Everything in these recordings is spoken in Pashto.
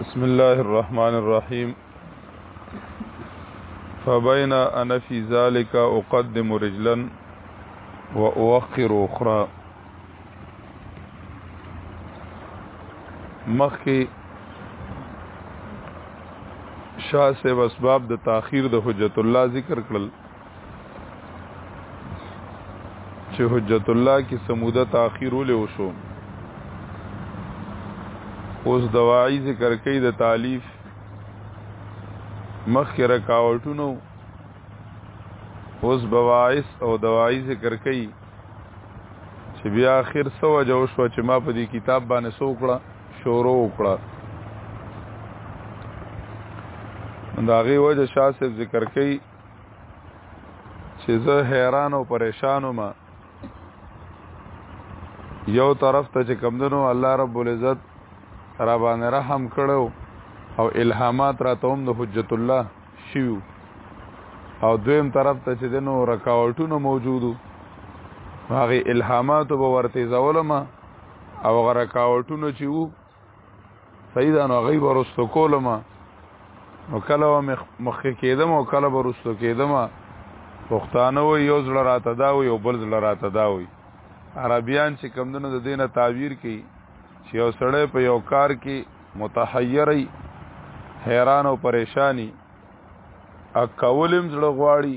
بسم الله الرحمن الرحيم فبين أنا في ذلك أقدم رجلا وأوخر أخرى مخي شاه صاحب اسباب د تاخير د حجت الله ذکر کړل چې حجت الله کې سموده تاخير ولې وشو اوس دواعي ذکر کوي د تالیف مخکې رکاوټونو اوس بواعث او دواعي ذکر کوي چې بیا اخر سو جو شو چې ما په دې کتاب باندې سوکړه شورو وکړه دا غي وجه شاسب ذکر کوي چې زه حیران او پریشان وم یو طرف ته چې کمدنو الله رب العزت را باندې رحم کړو او الهامات را ته هم د حجت الله شیو او دویم طرف ته چې دنو رکاوټونه موجودو هغه الهامات به ورته زولم او غره کاوټونه چې وو سیدا نو غیب ورستو کولم نو کله مخ کېدم او کله ورستو کېدم پښتانه و یو ځل راته دا و یو بل ځل راته دا و عربیان چې کمدنو د دینه تعبیر کوي چې یو سړی په یو کار کې متحیری حیران او پریشانی اکولم زړه غواړي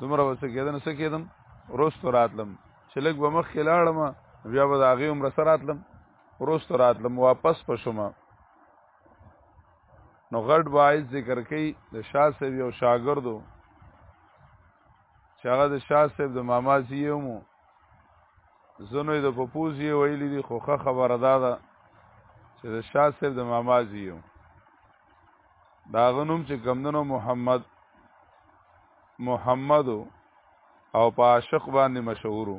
دومره وسه کېدن څه کېدم روست راتلم چې لګ به مخ خلاړم بیا به داغه عمر سره راتلم روست راتلم واپس پښم نو غړ وایز ذکر کوي د شاه صاحب یو شاګردو چې هغه د شاه صاحب د ماما زیو مو زنو د پپوزي ویلي دي خوخه خبره ده چې د شاه صاحب د ماما زیو دا غنوم چې کمندنو محمد محمد او په عاشق باندې مشهورو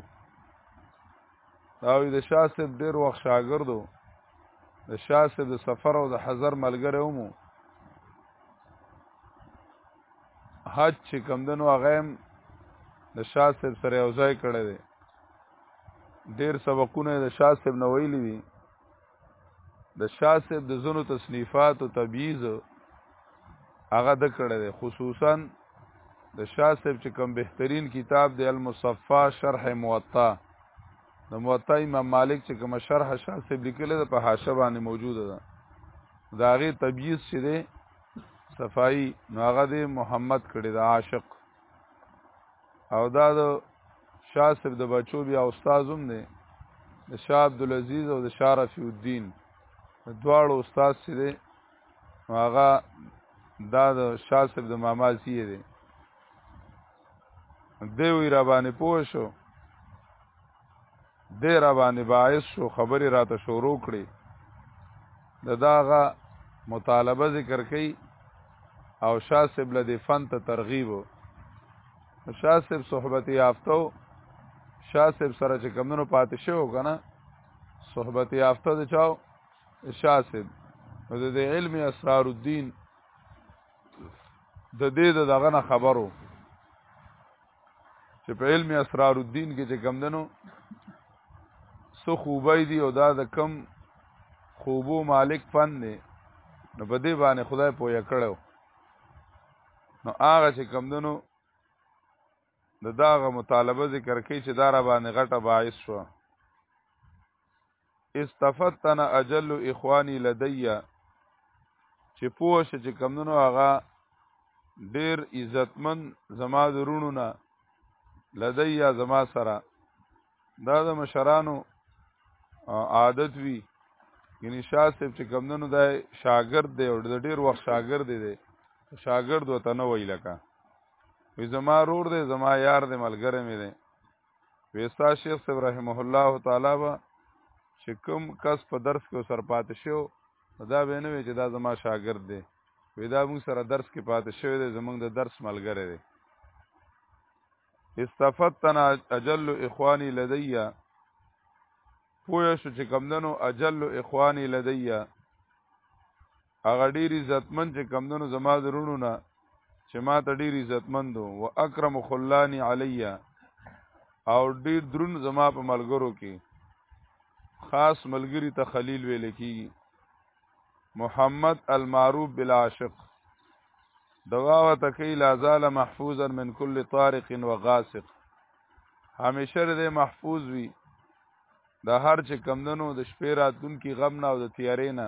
دا د شاه صاحب ډیر وخت شاګردو د شاه صاحب د سفر او د حضر ملګری ومو حج چې کمندنو هغه د شاه صاحب سره یو ځای کړی دی ډیر سبقونه د شاه صاحب نو ویلي دي د شاه صاحب د زونو تصنیفات او تبییز هغه د کړه ده خصوصا د شاه صاحب چې کوم بهترین کتاب دی المصفا شرح موطا د موطا امام مالک چې کوم شرح شاه صاحب لیکل ده په حاشیه باندې موجوده ده دا غي تبییز چې ده صفائی نو هغه د محمد کړي د عاشق او دا د شاسب د بچو بیا استاد هم دی د شاه عبد العزيز او د شاه رفیع الدین دواړو استاد چې دی هغه دا د شاسب د ماما زی دی دوی را باندې پوه شو دې را باندې باعث شو خبرې راته شروع کړي د داغه مطالبه ذکر کړي او شاسب له دې فن ته ترغیب شاسب صحبت یافتو شاسب سره چې کمونو پاتې شو کنه صحبت یافته د چاو شاسب نو د علم اسرار الدین د دې دغه نه خبرو چې په علم اسرار الدین کې چې کم دنو سو خوبای دی او دا د کم خوبو مالک فن دی نو په دې باندې خدای پوهه کړو نو هغه چې کم دنو د داغه مطالبه ذکر کوي چې دا را باندې غټه باعث شو استفتن اجل اخواني لدي چې پوه شې چې کمونو هغه ډیر عزتمن زما درونو نه لدی یا زما سره دا د مشرانو عادت وی یعنی شاه صاحب چې کمندونو دا شاګرد دی او د ډیر وخت شاګرد دی شاګرد وته نه وی لکه وی زما رور دی زما یار دی ملګری مې دی وستا شیخ صاحب رحمه الله تعالی با چې کوم کس په درس کې سر پاتې شو دا به نه وي چې دا زما شاګرد دی وې دا موږ سره درس کې پاتې شوی دی زمونږ د درس ملګری دی استفتنا اجل اخواني لدیا پوه شو چې کمدنو اجل اخواني لدیا هغه ډیر عزتمن چې کمدنو زما درونو نه چې ما ته ډیر عزتمن دو و اکرم خلانی علیا او ډیر درون زما په ملګرو کې خاص ملګری ته خلیل ویل کیږي محمد المعروف بالعاشق دوا و تکی لا زال محفوظا من کل طارق و غاسق همیشه دې محفوظ وي د هر چې کمدنو د شپې راتلونکي غم نه او د تیارې نه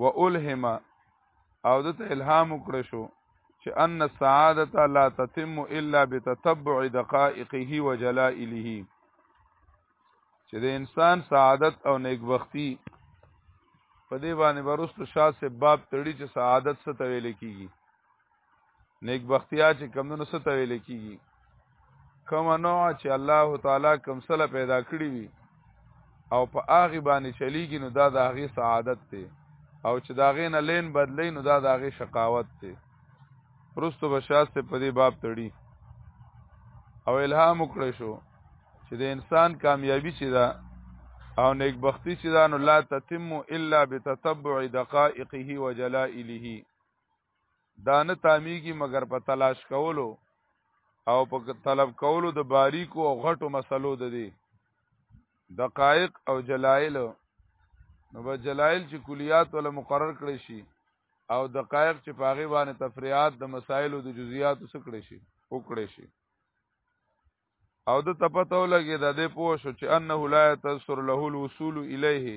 و الهم او دته الهام وکړ شو چې ان السعاده لا تتم الا بتتبع دقائقه وجلائله چې د انسان سعادت او نیکبختی په دې باندې ورستو شاسه باب تړي چې سعادت څه تویل کیږي نیک بختیا چې کمونو څه ته ویل کیږي کوم نوع چې الله تعالی کوم سره پیدا کړی وي او په هغه باندې چلیږي نو دا د هغه سعادت دی او چې دا غې نه لین بدلی نو دا د هغه شقاوت دی پرستو بشاس ته په دې باب تړي او الهام وکړې شو چې د انسان کامیابی چې دا او نیکبختی چې دا نو لا تتم الا بتتبع دقائقه وجلائله دا نه تامیږي مګر په تلاش کولو او په طلب کولو د باریکو او غټو مسلو د دي دقایق او جلایل نو به جلایل چې کلیات ولا مقرر کړی شي او دقایق چې پاغي باندې تفریعات د مسایلو د جزئیات څخه کړی شي او کړی شي او د تپتو لګي د دې پوه شو چې انه لا تسر له الوصول الیه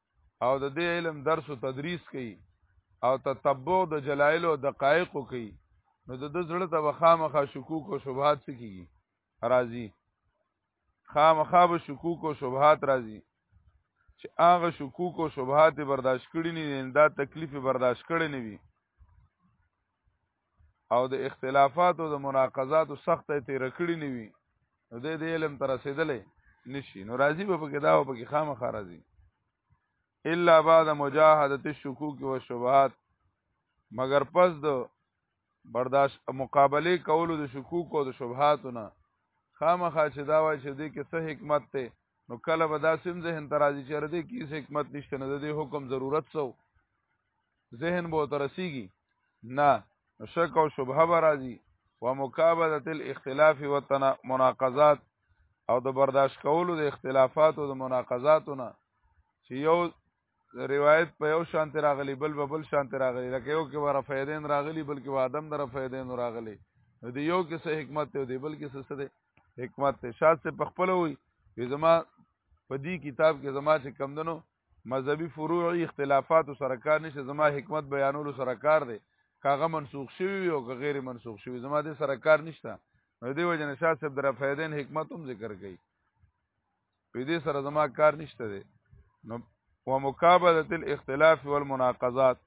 او د دې علم درس او تدریس کوي او تتبع د جلایل او دقایق کوي نو د زړه ته وخامخه شکوک او شبهات سکیږي راضی خامخه به شکوک او شبهات راضی چې هغه شکوک او شبهات برداشت کړي نه دا تکلیف برداشت کړي نه وي او د اختلافات او د مناقضات او سخت ته رکړی نیوي نو د دې علم تر رسیدلې نشي نو راضي به پکې دا او پکې خامخ راضي الا بعد مجاهده الشکوک و شبهات مگر پس د برداشت مقابله کولو د شکوک او د شبهاتونه خامخا چې دا وای چې دې کې څه حکمت ته نو کله به دا سم ذهن ترازی چې ردی کې حکمت نشته نه د حکم ضرورت سو ذهن به ترسیږي نه شک او شبهه به راځي ومکابدت الاختلاف والمناقضات او د برداشت کولو د اختلافات او د مناقضاتو نه چې یو روایت په یو شانت راغلی بل په بل شانت راغلی لکه یو کې ور فیدین راغلی بل کې وادم در فیدین راغلی نو دی یو کې څه حکمت دی بل کې څه دی حکمت ته شاد سے پخپل وي زما په دې کتاب کې زما چې کم دنو مذهبي فروعي اختلافات سره کار نشته زما حکمت بیانولو سره کار دی کاغه منسوخ شوی او که غیر منسوخ شوی زما دې سره کار نشته نو دې وجه نشه صاحب در فیدین حکمت هم ذکر کړي په دې سره زما کار نشته دی نو ومقابله الاختلاف والمناقضات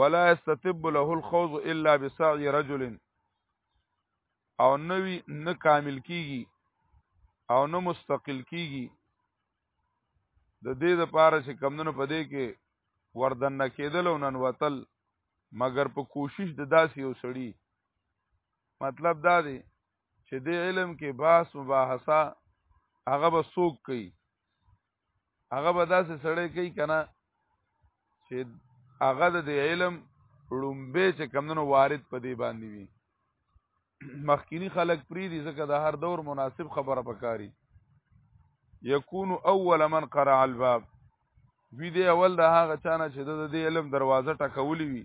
ولا يستتب له الخوض الا بسعي رجل او نوی نه کامل کیږي او نه مستقل کیږي د دې د پاره چې کمندونو په دې کې وردن نه کېدل او نن وتل مګر په کوشش د داسې یو سړی مطلب دا دی چې د علم کې بحث مباحثه هغه به سوق کوي هغه به داسې سړی کوي کنه چې هغه د علم لومبه چې کمندونو وارد په دې باندې وي مخکینی خلق پری دي ځکه د هر دور مناسب خبره پکاري یکون اول من قرع الباب وی دی اول د هغه چانه چې د دې علم دروازه ټکولې وي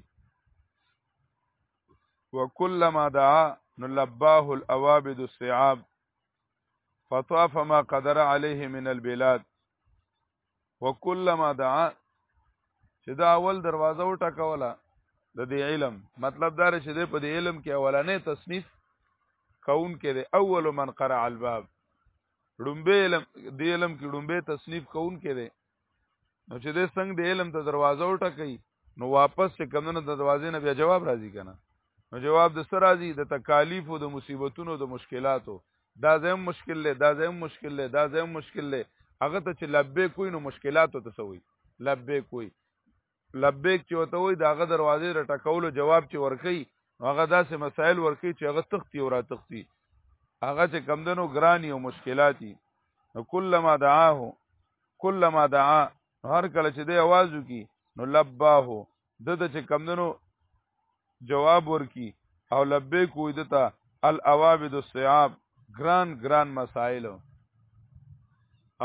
وکلما دعا نو لباه الاوابد الصعاب فطاف ما قدر عليه من البلاد وکلما دعا چې دا اول دروازه وټکوله د دې علم مطلب دا چې د په دې علم کې اولنې تصنیف کون کې د اول من قرع الباب ډومبه علم د علم کې ډومبه تصنیف کون کې دی نو چې د څنګه د علم ته دروازه وټکې نو واپس چې کمنو د دروازې نه بیا جواب راځي کنه نو جواب د سر راځي د تکالیف او د مصیبتونو د مشکلاتو دا زم مشکل له دا زم مشکل له دا زم مشکل له هغه ته چې لبه کوی نو مشکلاتو ته سوی لبه کوی لبه چې وته وي دا غ دروازې را ټکولو جواب چې ورکي هغه داسې مسائل ورکي چې هغه تختی او را تختی هغه چې کمدنو ګرانی او مشکلاتي نو کلمہ دعاه کلمہ دعا هر کله چې دی आवाज وکي نو لباه د د چې کمدنو جواب ورکی او لبیک وې دتا الاوابد الصعاب ګران ګران مسائل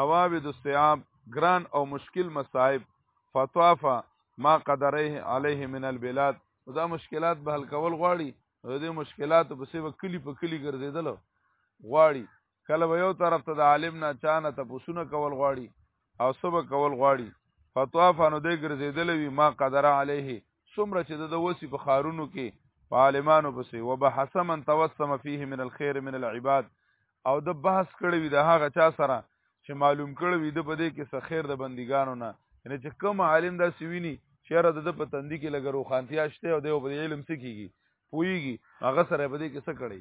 اوابد الصعاب ګران او مشکل مصائب فطافا ما قدره عليه من البلاد دا مشکلات به حل کول غواړي د دې مشکلاتو په سبب کلی په کلی ګرځیدل غواړي کله به یو طرف ته د عالم نه چانه ته پوسونه کول غواړي او صبح کول غواړي فطواف نو دې ګرځېدلې وي ما قدر عليه څومره چې د وسی په خارونو کې په عالمانو پسې وبحث من توسم فيه من الخير من العباد او د بحث کړی وي د هغه چا سره چې معلوم کړی وي د بده کې څه خیر د بندګانو نه یعنی چې کوم عالم دا سویني چیرې د په تندې کې لګرو خانتیا شته او د علم سکیږي پویږي هغه سره بده کې څه کړی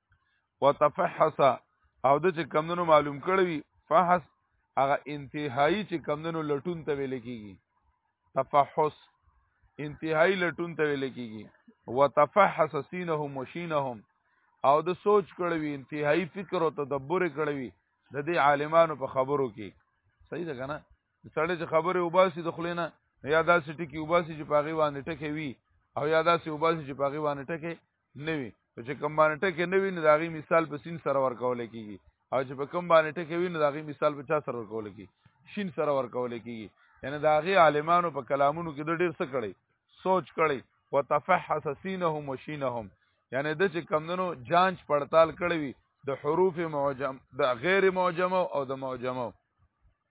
وتفحص او د چې کمندونو معلوم کړی وي فحص هغه انتهایی چې کمندونو لټون ته ویل کیږي تفحص انتهایی لټون ته ویل کیږي وتفحص سینهم وشینهم او د سوچ کړی وي انتهایی فکر او تدبر کړی وي د دې عالمانو په خبرو کې صحیح ده کنه سړی چې خبره وباسي د خلینه یا داسې ټکی وباسي چې پاغي باندې ټکی وي او یا داسې وباسي چې پاغي باندې ټکی نه وي چې کوم باندې ټکه نه وي نو داغي مثال په سین سره ورکول کیږي او چې په کوم باندې ټکه وي نو داغي مثال په چا سره ورکول کیږي شین سره ورکول کیږي یعنی داغي عالمانو په کلامونو کې ډېر څه کړي سوچ کړي وتفحص سینهم وشینهم یعنی د چې کمندونو جانچ پړتال کړی وي د حروف معجم د غیر معجمه او د معجمه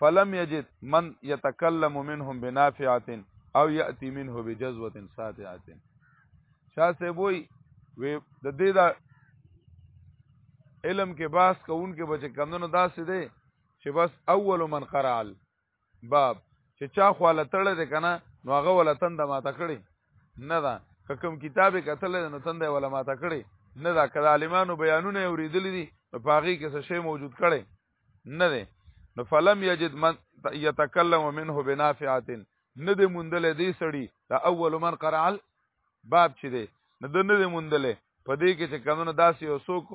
فلم یجد من یتکلم منهم بنافعه او یاتی منه بجزوه ساتعه شاه صاحب وی وی د دې دا علم کې باس کوون کې بچ کمندونو داسې دی چې بس اول من قرال باب چې چا خواله تړل دي کنه نو هغه ولا تند ما تکړي نه دا کوم کتاب کتل نو تند ولا ما تکړي نه دا کله عالمانو بیانونه اوریدل دي په هغه کې څه شی موجود کړي نه دی نو فلم یجد من یتکلم منه بنافعات نه دی مندل دی سړی دا اول من قرع باب چې دی نه د نه دی مندل په دې کې چې کمنو داسې یو څوک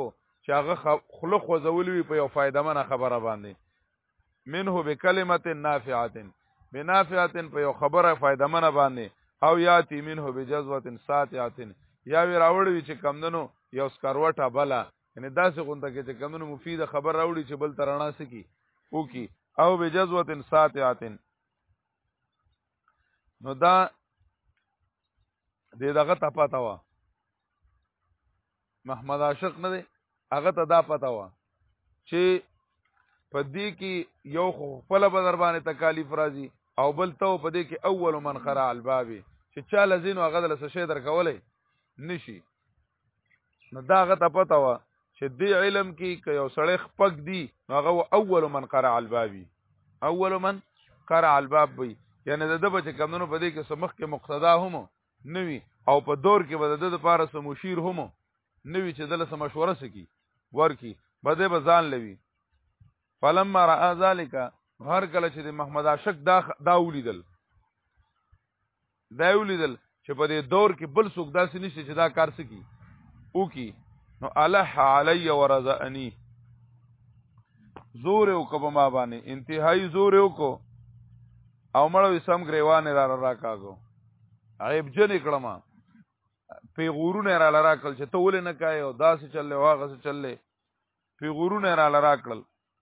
چې هغه خله خوځول وي په یو فائدہ منه خبره باندې منه بکلمت نافعات بنافعات په یو خبره فائدہ منه باندې او یاتی منه بجذوه ساتعات یا وی راوړوي چې کمندنو یو سکروټه بلا یعنی داسې غونډه کې چې کمونو مفید خبر راوړي چې بل ترانا سکی او کی او بجزوه ساتعه نو دا د دغه ته پتا و محمد عاشق نه دی هغه ته دا پتا و چې په دې کې یو خو خپل بدر باندې تکالیف راځي او بل ته په دې کې اول من خرع الباب چې چا لزینو هغه له څه شي درکولې نشي نو دا هغه ته پته وه چې دې علم کې که یو سړی خپک دی نو هغه اول من قرع البابي اول من قرع الباب وي یعنی د دبه چې کمونو په دې کې سمخ کې مقتدا هم نوي او په دور کې به د د لپاره سم مشیر هم نوي چې دله سم مشوره سکی ورکی بده به ځان لوي فلما را ذالک هر کله چې د محمد عاشق دا دا ولیدل دا یو لیدل چې په دې دور کې بل څوک داسې نشته چې دا کار سکی او کی نو الح علی ورزانی زور او کبه ما باندې انتهایی زور او کو او مړو سم گریوان را راکاګو عیب جن کړم په غورونه را لرا کړل چې ته ولې نه کای او داسې چلې واغه څه چلې په غورونه را لرا کړل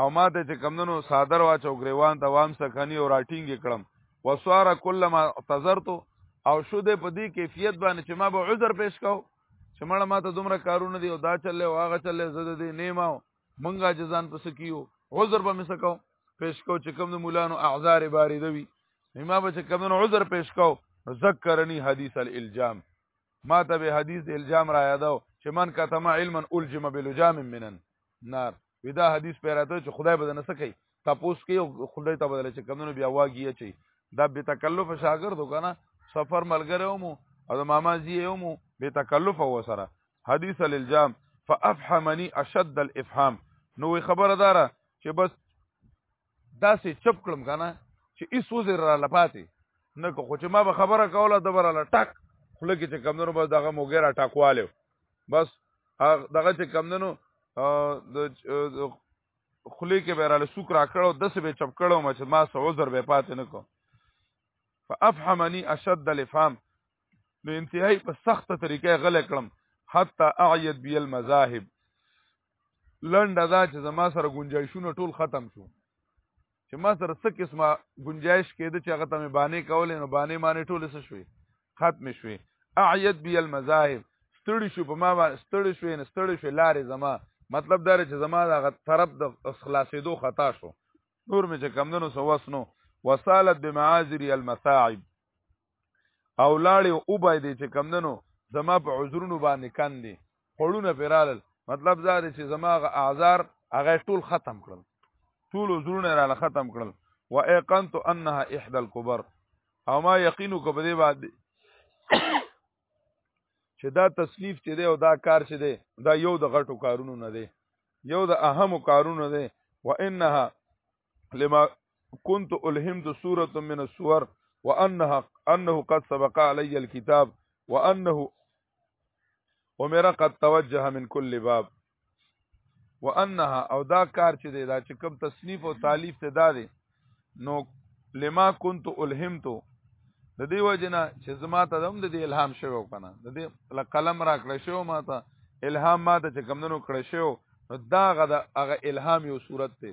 او ما ته چې کمندونو صادر واچو غریوان ته وام سکنی او راټینګ کړم وسوار کلم اعتذرت او شو دې په دې کیفیت باندې چې ما به عذر پیش کاو چې مړه ما ته دومره کارونه دی او دا چلې او هغه چلې زده دې نیمه منګه جزان پس کیو عذر به مې سکاو پیش کو چې کوم د مولانو اعذار باری دوی ما به چې کوم عذر پیش کو ذکرنی حدیث الالجام ما ته به حدیث الجام را یادو چې من کتم علما الجم بلجام من النار وی دا حدیث پیراته چې خدای به نه سکی تاسو کې او خدای ته بدل چې کمونو بیا واګی چي دا به تکلف شاګرد وکنه سفر ملګری ومو او د ماما زی ومو به تکلف و سره حدیث للجام فافهمني اشد الافهام نو خبردار چې بس داسې چپ کړم کنه چې ایس وزر را لپاتې نه کو چې ما به خبره کوله د براله ټک خله کې چې کمندونو بس دغه موګرا ټاکواله بس دغه چې کمندونو د خلی کې به را لسوک را کړو د سبه چپ کړو ما چې ما سو عذر به پاتې نه کو فافهمني اشد الفهم نو انتهائی په سخته طریقې غلې کړم حتی اعید بی المذاهب لنډه دا چې زما سره گنجایشونه ټول ختم شو چې ما سره څه قسمه گنجایش کېده چې هغه ته مې باندې کولې نو باندې معنی ټول څه شوې ختم شوې اعید بی المذاهب ستړي شو په ما باندې ستړي شوې نه ستړي شوې لارې زما مطلب دا چې زما د طرف د خلاصېدو خطا شو نور مې چې کمندونو سوسنو وصالت بمعاذري المصاعب او لاړې او بای دې چې کم دنو زما په عذرونو باندې کاندي خړونه پیرالل مطلب دا دی چې زما غ اعذار هغه ټول ختم کړل ټول عذرونه را ختم کړل و ايقنت انها احدى الكبر او ما یقینو کو په دې باندې چې دا تصنیف چې دی او دا کار چې دی دا یو د غټو کارونو نه دی یو د اهمو کارونو دی و انها لما كنت الهمت سوره من السور وانها انه قد سبق علي الكتاب وانه امر قد توجه من كل باب وانها او دا کار چې دی دا چې کوم تصنیف او تالیف ته دا دی نو لما كنت الهمت د دې وجنه چې زما ته هم د دې الهام شوی کنه د دې قلم را کړ شو ما ته الهام ما ته چې کمندونو کړ شو نو دا غدا هغه الهام یو صورت ته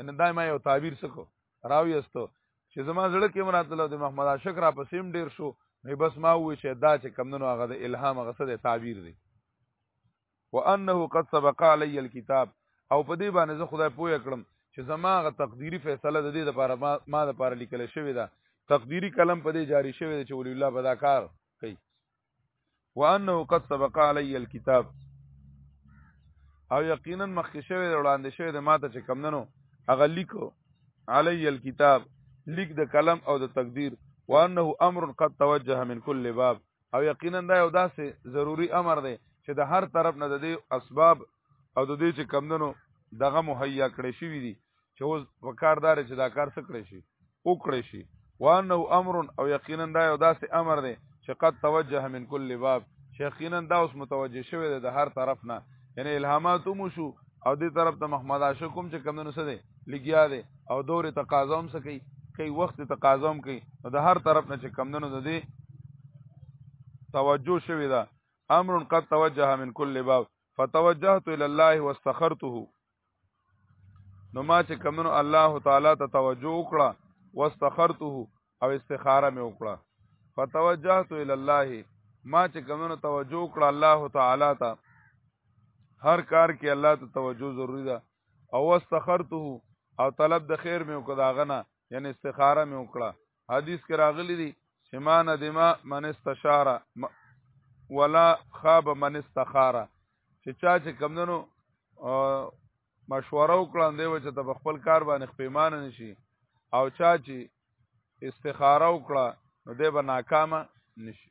ان دا ما یو تعبیر سکو راوي استو چې زما زړه کې مراد الله د محمد عاشق را پسیم ډیر شو نو بس ما وې چې دا چې کمندونو هغه د الهام هغه څه د تعبیر دی وانه قد سبق علی الكتاب او په دې باندې زه خدای پوهه کړم چې زما غ تقديري فیصله د دې لپاره ما, ما لپاره لیکل شوې ده تقديري کلم په دې جاری شوی دی چې ولی الله بدا کار وانه قد سبق علی الكتاب او یقینا مخکې شوی وړاندې شوی د ماته چې کم ننو هغه لیکو علی الكتاب لیک د قلم او د تقدیر وانه امر قد توجه من كل باب او یقینا دا یو داسې ضروری امر دی چې د هر طرف نه د دې اسباب او د دې چې کم ننو دغه مهیا کړی شوی دی چې اوس وکاردار چې دا کار سکړې شي او کړې شي وانه امر او یقینا دا یو داسې امر دی چې قد توجه من کل باب یقینا دا اوس متوجه شوی دی د هر طرف نه یعنی الهامات مو شو او دې طرف ته محمد عاشق کوم چې کمونو څه دی لګیا دی او دور تقاضا هم سکی کوي وخت تقاضا هم کوي نو د هر طرف نه چې کمونو د دې توجه شوی دا امر قد توجه من کل باب فتوجهت الى الله واستخرته نو ما چې کمنو الله تعالی ته توجه وکړه واستخرته او استخاره مې وکړه فتوجهت الى الله ما چې کمنو توجه وکړه الله تعالی ته هر کار کې الله ته توجه ضروری ده او واستخرته او طلب د خیر مې وکړه غنه یعنی استخاره مې وکړه حدیث کې راغلی دی چې ما ندما من استشاره ولا خاب من استخاره چې چا چې کمندنو مشوره وکړان دی چې ته خپل کار باندې خپېمان نشي او چا چې استخاره وکړه نو دی به ناکامه نشي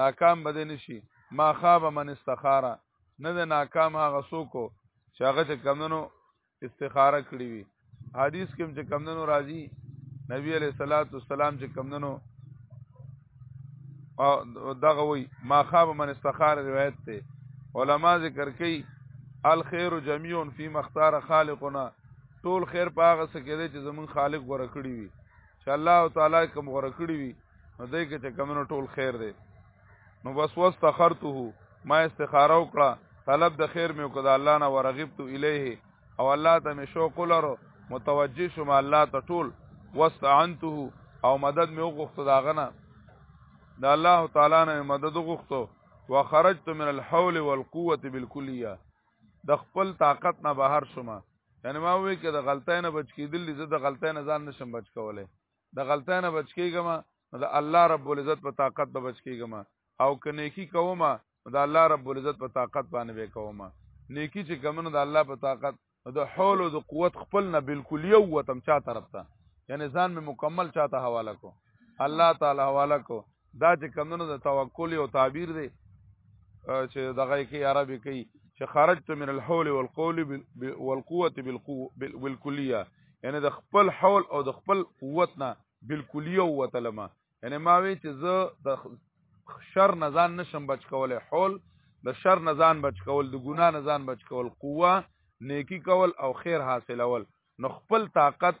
ناکام به دی نشي ما خاب من استخاره نه ده ناکام هغه څوک چې هغه چې کمندنو استخاره کړی وي حدیث کې چې کمندنو راځي نبی علیہ الصلوۃ والسلام چې کمندنو او دغه وی ما خاب من استخاره روایت ته علما ذکر کوي الخير جميع فی مختار خالقنا ټول خیر په هغه څه کې دی چې زمون خالق غوړه کړی وي چې الله تعالی کوم غوړه کړی وي نو دې کې چې کمنو ټول خیر دی نو بس واستخرته ما استخاره وکړه طلب د خیر مې وکړه الله نه ورغبت الیه او الله ته مې شوق لرو متوجه شوم الله ته ټول واستعنته او مدد مې وغوښته دا غنه د الله تعالی نه مدد وغوښته وخرجت من الحول والقوه بالکلیه د خپل طاقت نه بهر شوم یعنی ما وی کې د غلطۍ نه بچ کېدل زه د غلطۍ نه ځان نشم بچ کولای د غلطۍ نه بچ کېږم نو د الله رب العزت په طاقت به بچ کېږم او که نیکی کوم نو د الله رب العزت په طاقت باندې به کوم نیکی چې کوم نو د الله په طاقت د حول او د قوت خپل نه بالکل یو وتم چا طرف ته یعنی ځان مې مکمل چاته حواله کو الله تعالی حواله کو دا چې کمونو د توکل او تعبیر دی چې دغه کې عربي کوي چې خرجت من الحول والقول والقوه بالقوه بالکلیه یعنی د خپل حول او د خپل قوت نه بالکلیه وتلما یعنی ما وی چې زه د شر نه ځان نشم بچ کولای حول د شر نه ځان بچ کول د ګناه نه ځان بچ کول قوه نیکی کول او خیر حاصلول نو خپل طاقت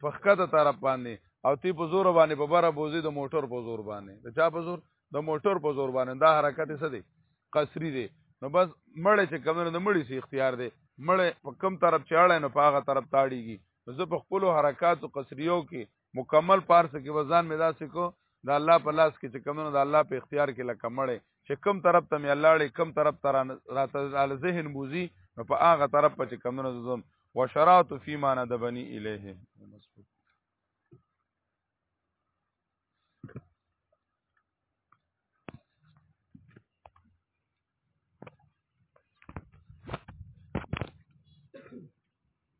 په ښکته طرف باندې او تی په زور باندې په بره بوزي د موټر په زور باندې د چا په زور د موټر په زور باندې دا حرکت څه دی قصری دی نو بس مړ چې کم نه مړی سي اختیار دی مړ په کم طرف چاړه نو په هغه طرف تاړيږي زه په خپل حرکت او قصریو کې مکمل پارس کې وزن مې داسې کو د الله په لاس کې چې کمونه د الله په اختیار کې لکه مړې چې کم طرف ته مې الله لې کم طرف ته راته ذهن بوزي نو په هغه طرف په چې کمونه زوم وشرات فی ما ندبنی الیه